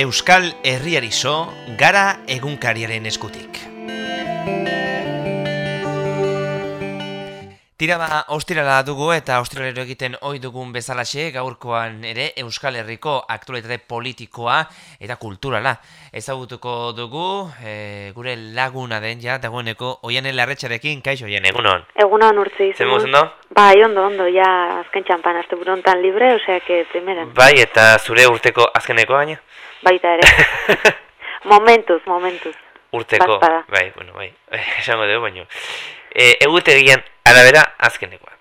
Euskal Herriarizo gara egunkariaren eskutik. Tira ba, ostirala dugu eta ostiralero egiten ohi dugun bezalaxe gaurkoan ere Euskal Herriko aktualitate politikoa eta kulturala. Ezagutuko dugu e, gure laguna den ja dagoeneko oianen larretxarekin, kaixo oien, egunon? Egunon urtzi. Zemuz, ondo? Bai, ondo, ondo, ja azken txampan azte burontan libre, osea que primeren. Bai, eta zure urteko azkeneko baina? Baita ere. momentuz, momentuz. Urteko, bai, bueno, bai, esango dugu baino. E, egutegian arabera azkenekoa.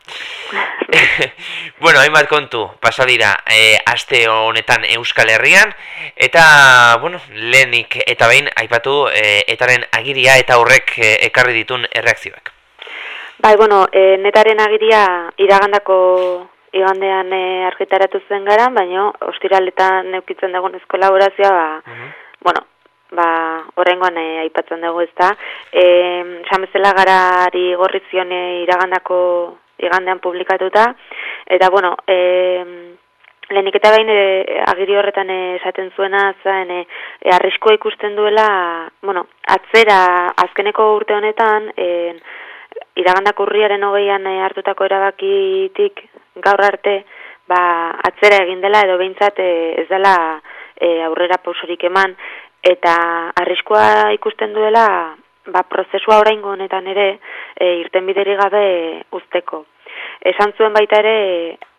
bueno, hainbat kontu, pasadira, e, aste honetan Euskal Herrian, eta, bueno, lehenik eta behin, aipatu, e, etaren agiria eta horrek e, ekarri ditun erreakzioak. Bai, bueno, e, netaren agiria iragandako igandean e, argitaratu zen gara, baina ostiraletan neukitzen dagoen kolaborazioa, ba, uh bueno, ba, horrengoan e, aipatzen dugu ez da. E, Samezela garari gorri zion e, iragandako igandean publikatuta, eta bueno, e, lehenik eta behin e, agiri horretan esaten zuena zain e, e, arriskoa ikusten duela, bueno, atzera azkeneko urte honetan, e, iragandako urriaren hogeian e, hartutako erabakitik gaur arte, ba, atzera egin dela edo behintzat e, ez dela e, aurrera pausorik eman, eta arriskoa ikusten duela ba, prozesua oraingo honetan ere e, irten bideri gabe usteko. Esan zuen baita ere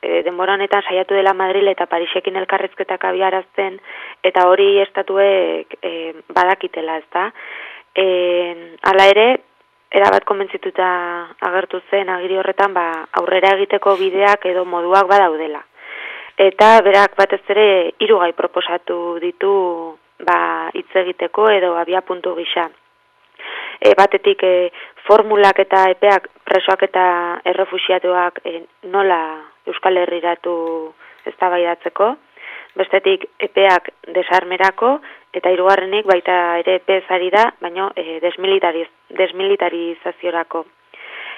e, denbora honetan saiatu dela Madrid eta Parisekin elkarrezketak abiarazten eta hori estatuek e, badakitela, ezta? E, hala ere, erabat konbentzituta agertu zen agiri horretan ba, aurrera egiteko bideak edo moduak badaudela. Eta berak batez ere hiru proposatu ditu ba, hitz egiteko edo abia puntu gisa. E, batetik e, formulak eta epeak presoak eta errefusiatuak e, nola Euskal Herriratu eztabaidatzeko, bestetik epeak desarmerako eta hirugarrenik baita ere epe da, baino e, desmilitariz, desmilitarizaziorako.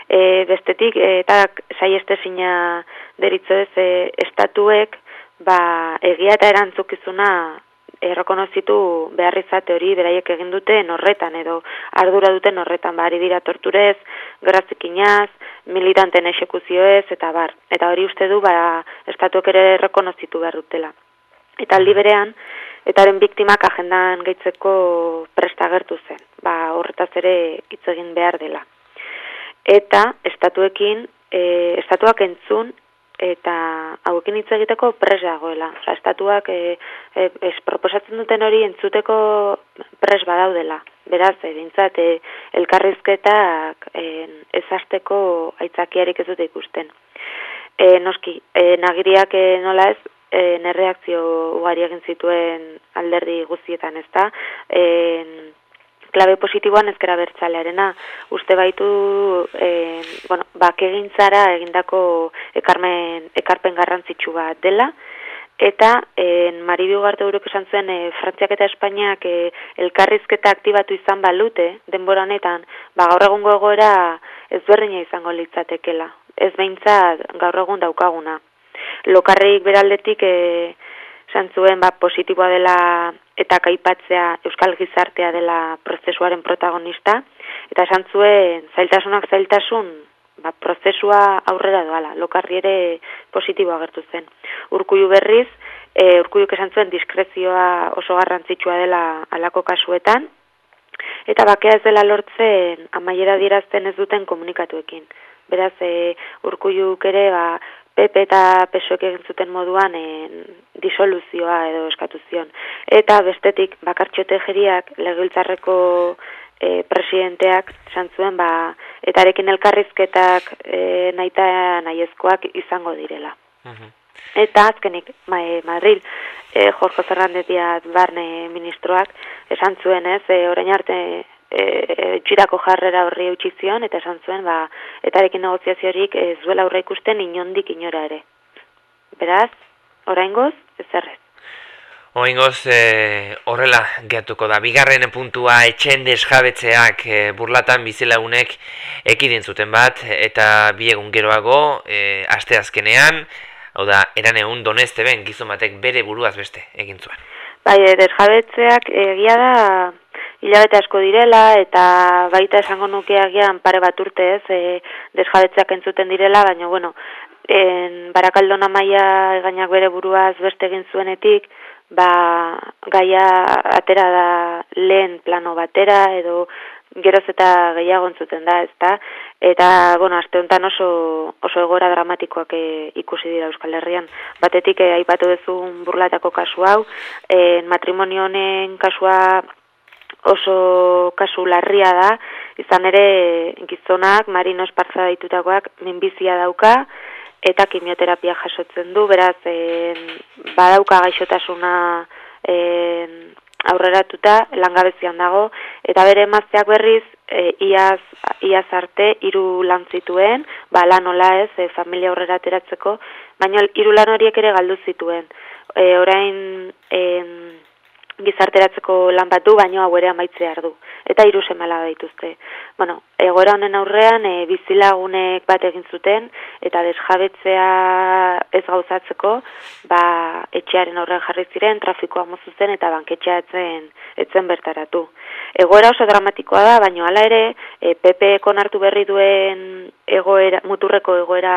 E, bestetik eta saiestezina deritzo ez e, estatuek ba, egia eta erantzukizuna errekonozitu behar izate hori beraiek egin dute horretan edo ardura duten horretan bari dira torturez, grazikinaz, militanten esekuzioez eta bar. Eta hori uste du ba, estatuek ere errekonozitu behar dutela. Eta aldi berean, etaren biktimak agendan gaitzeko presta gertu zen, ba, horretaz ere hitz egin behar dela. Eta estatuekin, e, estatuak entzun eta hauekin hitz egiteko pres dagoela. Osa, estatuak e, e, ez proposatzen duten hori entzuteko pres badaudela. Beraz, edintzat, e, elkarrizketak e, ez azteko aitzakiarik ez dute ikusten. E, noski, e, nagiriak e, nola ez, e, nereakzio ugari egin zituen alderdi guztietan ez da, e, klabe positiboan ezkera bertzalearena. Uste baitu, e, bueno, bak egintzara egindako ekarmen, ekarpen garrantzitsu bat dela, eta en Maribio Garte Eurok esan zuen e, Frantziak eta Espainiak e, elkarrizketa aktibatu izan balute, denbora honetan, ba, gaur egungo egoera ezberdina izango litzatekela. Ez behintzat gaur egun daukaguna. Lokarrik beraldetik e, zuen ba, positiboa dela eta kaipatzea euskal gizartea dela prozesuaren protagonista, eta esan zuen zailtasunak zailtasun ba, prozesua aurrera doala, lokarri ere positiboa gertu zen. Urkuiu berriz, e, urkuiuk esan zuen diskrezioa oso garrantzitsua dela alako kasuetan, eta bakea ez dela lortzen amaiera dirazten ez duten komunikatuekin. Beraz, e, urkuiuk ere ba, PP eta PSOek egin zuten moduan en, disoluzioa edo eskatu zion. Eta bestetik bakartxo tegeriak legebiltzarreko e, presidenteak esan zuen ba, etarekin elkarrizketak e, naita nahiezkoak izango direla. Eta azkenik ma, e, Madrid e, Jorge Fernández Díaz Barne ministroak esan zuen ez, e, orain arte e, txirako jarrera horri eutxi zion, eta esan zuen, ba, etarekin negoziaziorik ez duela aurre ikusten inondik inora ere. Beraz, oraingoz, ez errez. Oingoz, e, horrela gehatuko da. Bigarren puntua etxen desjabetzeak e, burlatan bizilagunek ekidin zuten bat, eta bi egun geroago, e, aste azkenean, hau da, eran egun donezte ben, gizomatek bere buruaz beste egin zuen. Bai, desjabetzeak egia da hilabete asko direla eta baita esango nuke agian pare bat urte ez e, desjabetzeak entzuten direla, baina bueno, en, barakaldona maia egainak bere buruaz beste egin zuenetik, ba, gaia atera da lehen plano batera edo geroz eta gehiago entzuten da, ezta? Eta, bueno, aste honetan oso, oso egora dramatikoak e, ikusi dira Euskal Herrian. Batetik, e, aipatu duzun burlatako kasu hau, e, matrimonio honen kasua oso kasu larria da, izan ere gizonak, marino espartza ditutakoak, minbizia dauka, eta kimioterapia jasotzen du, beraz, e, badauka gaixotasuna e, aurreratuta, langabezian dago, eta bere emazteak berriz, e, iaz, iaz arte, hiru lan zituen, ba, lan hola ez, e, familia aurrera ateratzeko, baina hiru lan horiek ere galdu zituen. E, orain, e, gizarteratzeko lan bat du, baino hau ere amaitzea du. Eta hiru semala dituzte. Bueno, egoera honen aurrean e, bizilagunek bat egin zuten eta desjabetzea ez gauzatzeko, ba, etxearen aurrean jarri ziren, trafikoa mozu zen eta banketxea etzen, etzen bertaratu. Egoera oso dramatikoa da, baino hala ere, e, PP konartu berri duen egoera, muturreko egoera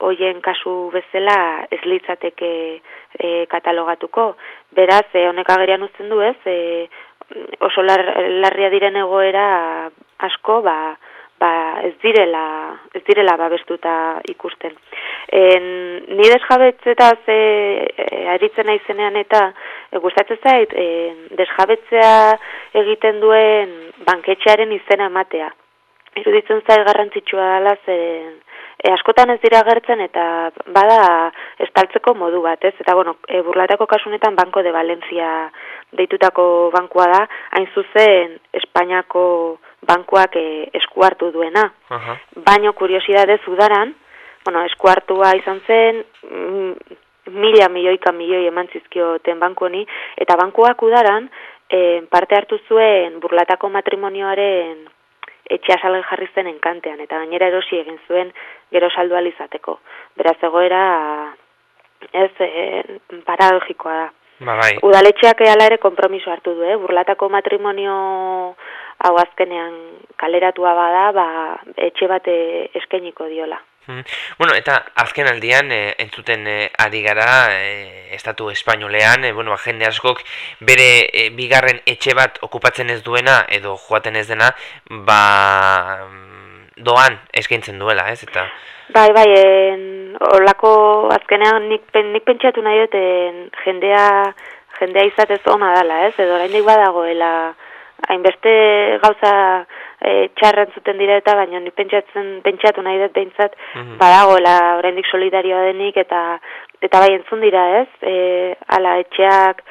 hoien kasu bezala ez litzateke e, katalogatuko. Beraz, e, honek agerian uzten du ez, e, oso larria diren egoera asko, ba, ba ez direla, ez direla babestuta ikusten. En, ni desjabetzetaz e, e, aritzen naizenean eta e, gustatzen zait, e, desjabetzea egiten duen banketxearen izena ematea. Iruditzen zait garrantzitsua dela zeren e, askotan ez dira gertzen eta bada estaltzeko modu bat, ez? Eta bueno, e, burlatako kasunetan Banko de Valencia deitutako bankua da, hain zuzen Espainiako bankuak e, eskuartu duena. Uh -huh. Baino kuriosidade zudaran, bueno, eskuartua izan zen mm, mila milioika milioi eman zizkioten banku honi, eta bankuak udaran e, parte hartu zuen burlatako matrimonioaren etxea salgen jarri zen enkantean, eta gainera erosi egin zuen gero saldu alizateko. Beraz egoera ez e, paradogikoa da. Ba, bai. Udaletxeak eala ere kompromiso hartu du, eh? burlatako matrimonio hau azkenean kaleratua bada, ba, etxe bate eskeniko diola. Hmm. Bueno, eta azken aldian e, entzuten e, ari gara e, estatu espainolean, e, bueno, jende askok bere e, bigarren etxe bat okupatzen ez duena edo joaten ez dena, ba doan eskaintzen duela, ez? Eta Bai, bai, en, olako azkenean nik, pen, nik pentsatu nahi dut jendea jendea izatez ona dela, ez? Edo oraindik badagoela hainbeste gauza e, txarren zuten dira eta baina ni pentsatzen pentsatu nahi dut behintzat mm -hmm. badagoela oraindik solidarioa denik eta eta bai entzun dira ez e, ala etxeak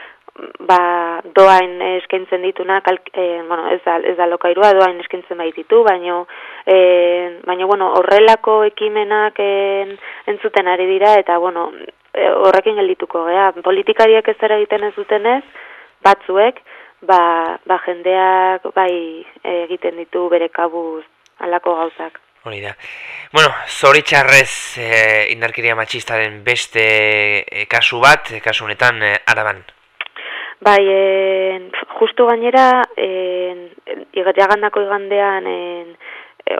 ba doain eskaintzen dituna e, bueno ez da ez da lokairua doain eskaintzen bai ditu baino e, baino bueno horrelako ekimenak en, entzuten ari dira eta bueno e, horrekin geldituko gea politikariak ez egiten ez dutenez batzuek ba, ba jendeak bai egiten ditu bere kabuz alako gauzak. Hori da. Bueno, zoritxarrez e, indarkiria matxistaren beste e, kasu bat, e, kasu honetan e, araban. Bai, e, justu gainera, e, jagandako igandean e,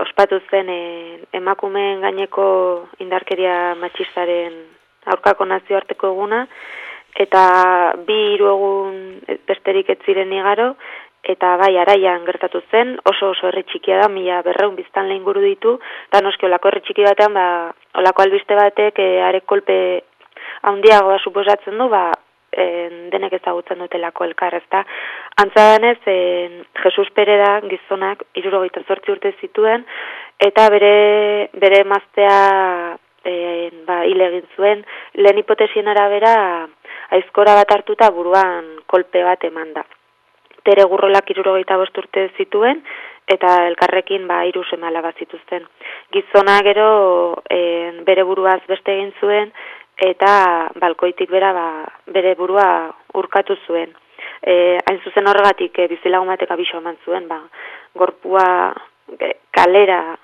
ospatu zen e, emakumeen gaineko indarkeria matxistaren aurkako nazioarteko eguna, eta bi hiru egun besterik ez ziren igaro eta bai araian gertatu zen oso oso herri txikia da mila berreun biztan lehen guru ditu eta noski olako herri txiki batean ba, olako albiste batek e, arek kolpe handiagoa suposatzen du ba, e, denek ezagutzen dutelako elkar ezta? Antzadanez e, Jesus Pereda gizonak irurogeita zortzi urte zituen eta bere bere maztea e, ba, hile egin zuen lehen hipotesien arabera aizkora bat hartuta buruan kolpe bat eman da. Tere gurrolak irurogeita bosturte zituen, eta elkarrekin ba, iru semala bat. Gizona gero e, bere buruaz beste egin zuen, eta balkoitik bera ba, bere burua urkatu zuen. E, hain zuzen horregatik e, bizilagun batek abiso eman zuen, ba, gorpua kalera,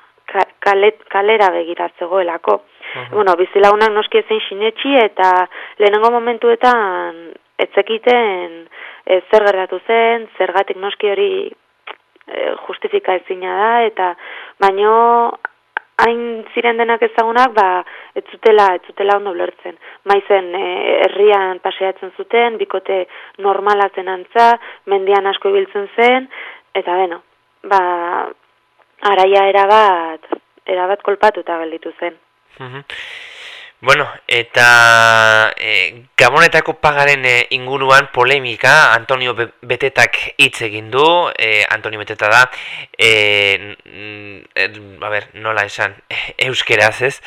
kalera begira zegoelako. -huh. Bueno, bizilagunak noski ezin sinetxi eta lehenengo momentuetan etzekiten e, zer gertatu zen, zergatik noski hori e, justifika ezina da, eta baino hain ziren denak ezagunak, ba, ez zutela, ez zutela ondo lertzen. Maizen, e, herrian paseatzen zuten, bikote normala zen antza, mendian asko ibiltzen zen, eta beno, ba, araia erabat, erabat kolpatuta gelditu zen. Bueno, eta e, Gabonetako pagaren e, inguruan polemika Antonio Betetak hitz egin du, e, Antonio Beteta da, e, e, a ber, nola esan, euskeraz ez,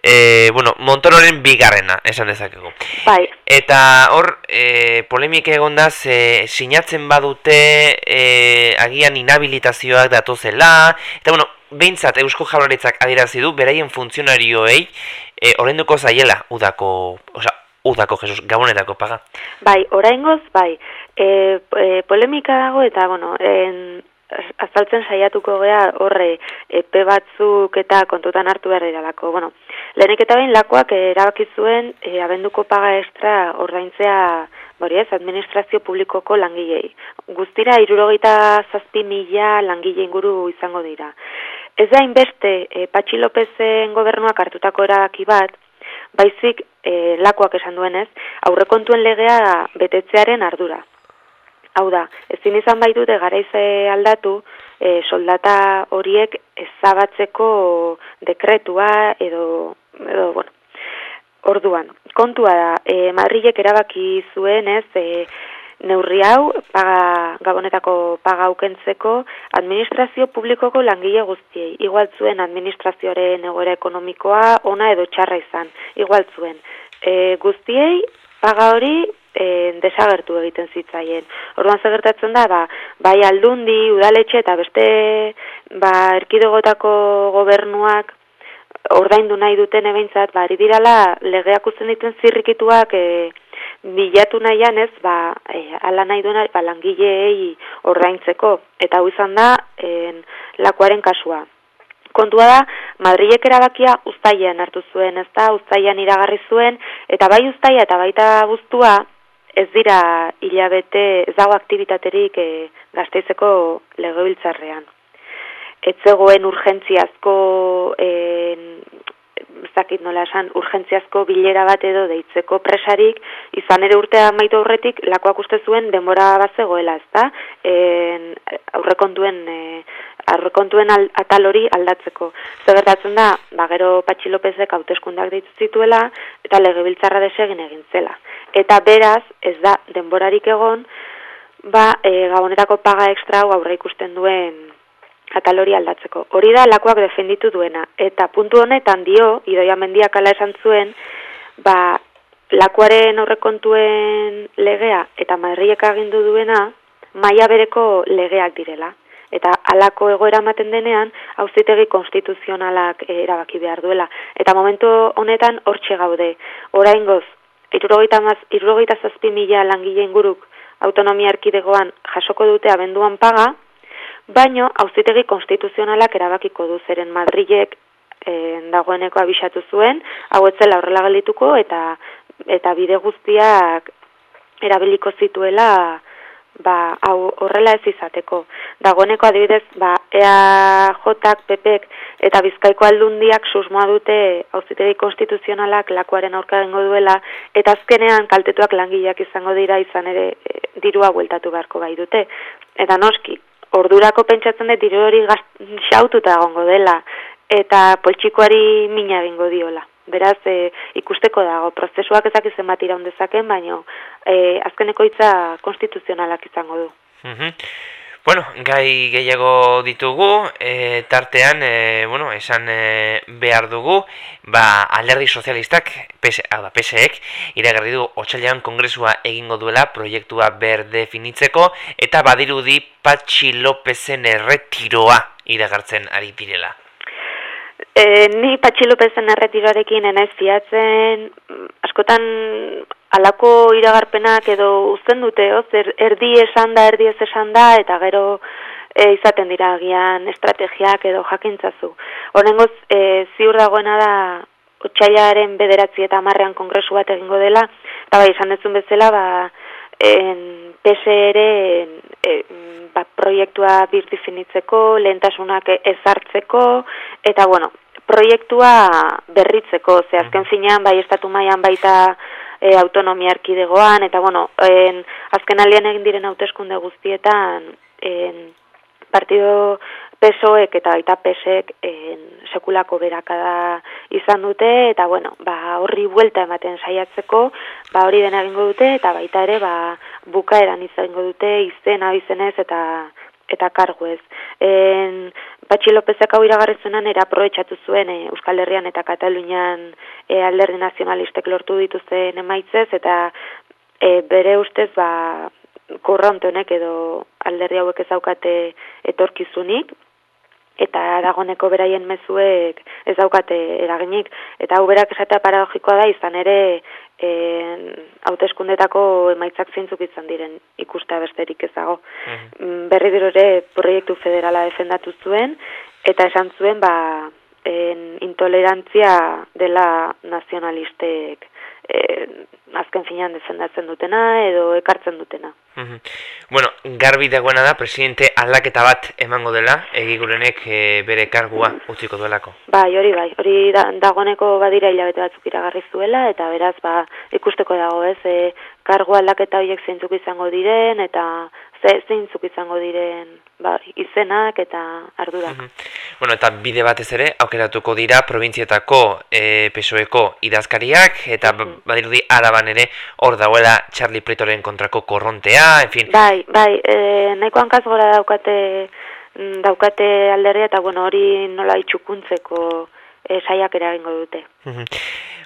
e, bueno, Montororen bigarrena, esan dezakegu. Bai. Eta hor, e, polemika egon da, ze, sinatzen badute e, agian inhabilitazioak datozela, eta bueno, behintzat Eusko Jaurlaritzak adierazi du beraien funtzionarioei e, orenduko zaiela udako, oza, udako Jesus Gabonetako paga. Bai, oraingoz bai. E, e, polemika dago eta bueno, en azaltzen saiatuko gea horre epe batzuk eta kontutan hartu behar diralako. Bueno, lehenik eta behin lakoak erabaki zuen e, abenduko paga extra ordaintzea Bori ez, administrazio publikoko langilei. Guztira, irurogeita zazpi mila langile inguru izango dira. Ez da inbeste e, Patxi Lopezen gobernuak hartutako erabaki bat, baizik e, lakoak esan duenez, aurrekontuen legea betetzearen ardura. Hau da, ezin izan bai dute garaize aldatu e, soldata horiek ezabatzeko dekretua edo, edo bueno, orduan. Kontua da, e, Madrilek erabaki zuen ez, e, neurri hau paga gabonetako paga aukentzeko administrazio publikoko langile guztiei. Igual zuen administrazioaren egoera ekonomikoa ona edo txarra izan. Igual zuen. E, guztiei paga hori e, desagertu egiten zitzaien. Orduan gertatzen da? Ba, bai aldundi udaletxe eta beste ba erkidegotako gobernuak ordaindu nahi duten ebeintzat ba ari dirala legeak uzten dituen zirrikituak e, bilatu nahian ez, ba, e, ala nahi duena, ba, langileei ordaintzeko. Eta hau izan da, en, lakuaren kasua. Kontua da, Madrilek erabakia ustaian hartu zuen, ez da, ustaian iragarri zuen, eta bai ustaia eta baita guztua, ez dira hilabete, ez dago aktivitaterik e, gazteizeko legobiltzarrean. Ez zegoen urgentziazko zakit nola esan, urgentziazko bilera bat edo deitzeko presarik, izan ere urtea maitu aurretik, lakoak uste zuen denbora bat zegoela, ez da? aurrekontuen, e, aurrekontuen atal hori aldatzeko. Zer da, ba, gero Patxi Lopezek hauteskundak deitu zituela, eta legebiltzarra desegin egin zela. Eta beraz, ez da, denborarik egon, ba, e, gabonetako paga ekstra aurre ikusten duen atal aldatzeko. Hori da lakoak defenditu duena. Eta puntu honetan dio, idoia mendiak ala esan zuen, ba, lakuaren horrekontuen legea eta madriek agindu duena, maia bereko legeak direla. Eta alako egoera ematen denean, auzitegi konstituzionalak erabaki behar duela. Eta momentu honetan hortxe gaude. Orain goz, irurogeita zazpi mila langile inguruk autonomia erkidegoan jasoko dute abenduan paga, baino auzitegi konstituzionalak erabakiko du zeren Madrilek e, dagoeneko abisatu zuen, hau etzela horrela geldituko eta eta bide guztiak erabiliko zituela ba, hau horrela ez izateko. Dagoeneko adibidez, ba, EAJak, PPek eta Bizkaiko aldundiak susmoa dute auzitegi konstituzionalak lakuaren aurka dengo duela, eta azkenean kaltetuak langileak izango dira izan ere e, dirua bueltatu beharko bai dute. Eta noski, ordurako pentsatzen dut diru hori xaututa egongo dela eta poltsikoari mina egingo diola. Beraz, e, ikusteko dago, prozesuak ezak izen bat iraun dezaken, baina e, azkeneko hitza konstituzionalak izango du. Mm Bueno, gai gehiago ditugu, e, tartean, e, bueno, esan e, behar dugu, ba, alderdi sozialistak, PS, da, PSEek, iragarri du otxailean kongresua egingo duela proiektua ber definitzeko, eta badirudi Patxi Lopezen erretiroa iragartzen ari direla. E, ni Patxi Lopezen erretiroarekin enez fiatzen, askotan alako iragarpenak edo uzten dute, oz, er, erdi esan da, erdi ez esan da, eta gero e, izaten dira agian estrategiak edo jakintzazu. Horrengoz, e, ziur dagoena da, otxailaren bederatzi eta marrean kongresu bat egingo dela, eta bai, esan dezun bezala, ba, en, PSE ere e, ba, proiektua birdifinitzeko, lehentasunak ezartzeko, eta bueno, proiektua berritzeko, ze azken finean, bai estatu mailan baita e, autonomia erkidegoan, eta bueno, en, azken aldean egin diren hauteskunde guztietan, en, partido pesoek eta baita pesek en, sekulako berakada izan dute, eta bueno, ba, horri buelta ematen saiatzeko, ba, hori dena egingo dute, eta baita ere, ba, bukaeran izango dute, izen, abizenez, eta eta kargu ez. En, Patxi Lopezek hau iragarrizunan era aprobetsatu zuen e, Euskal Herrian eta Katalunian e, alderdi nazionalistek lortu dituzten emaitzez, eta e, bere ustez ba, korrontonek edo alderdi hauek ezaukate etorkizunik, eta dagoneko beraien mezuek ez daukate eraginik. Eta hau berak esatea paradogikoa da izan ere hauteskundetako emaitzak zeintzuk izan diren ikusta besterik ez dago. Mm. Berri ere proiektu federala defendatu zuen, eta esan zuen ba, en, intolerantzia dela nazionalistek eh, azken finean defendatzen dutena edo ekartzen dutena. Bueno, garbi dagoena da, presidente aldaketa bat emango dela, egigurenek e, bere kargua utziko duelako. Bai, hori bai, hori da, dagoeneko badira hilabete batzuk iragarri zuela, eta beraz, ba, ikusteko dago ez, e, kargu aldaketa horiek zeintzuk izango diren, eta ze zeintzuk izango diren ba, izenak eta ardurak. Bueno, eta bide batez ere, aukeratuko dira provintzietako e, pesoeko idazkariak, eta mm -hmm. badirudi araban ere hor dauela Charlie Pretoren kontrako korrontea, en fin. Bai, bai, e, nahiko hankaz gora daukate, mm, daukate alderria, eta bueno, hori nola itxukuntzeko e, saiak ere egingo dute.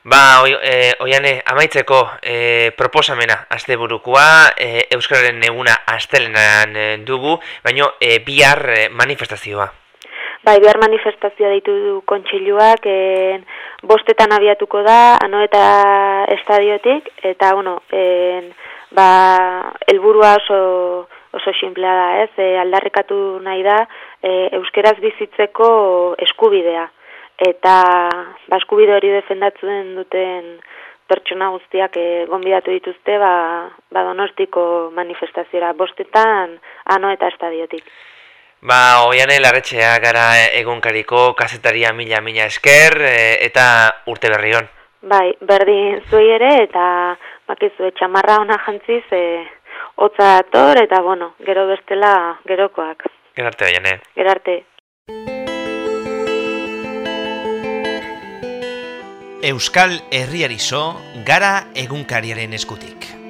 Ba, oi, e, oiane, amaitzeko e, proposamena asteburukoa e, Euskararen eguna astelenan e, dugu, baino e, bihar e, manifestazioa. Bai, bihar manifestazioa ditu du kontxiluak, e, bostetan abiatuko da, ano eta estadiotik, eta, bueno, e, ba, elburua oso, oso simplea da, ez, e, aldarrekatu nahi da, e, euskeraz bizitzeko eskubidea eta baskubide hori defendatzen duten pertsona guztiak e, gonbidatu dituzte ba, ba donostiko manifestaziora bostetan ano eta estadiotik. Ba, oian larretxea gara egunkariko kasetaria mila mila esker e, eta urte berri hon. Bai, berdin zuei ere eta bakizu txamarra ona jantziz e, hotza dator eta bueno, gero bestela gerokoak. Gerarte, oian Gerarte. Euskal Herriari gara egunkariaren eskutik.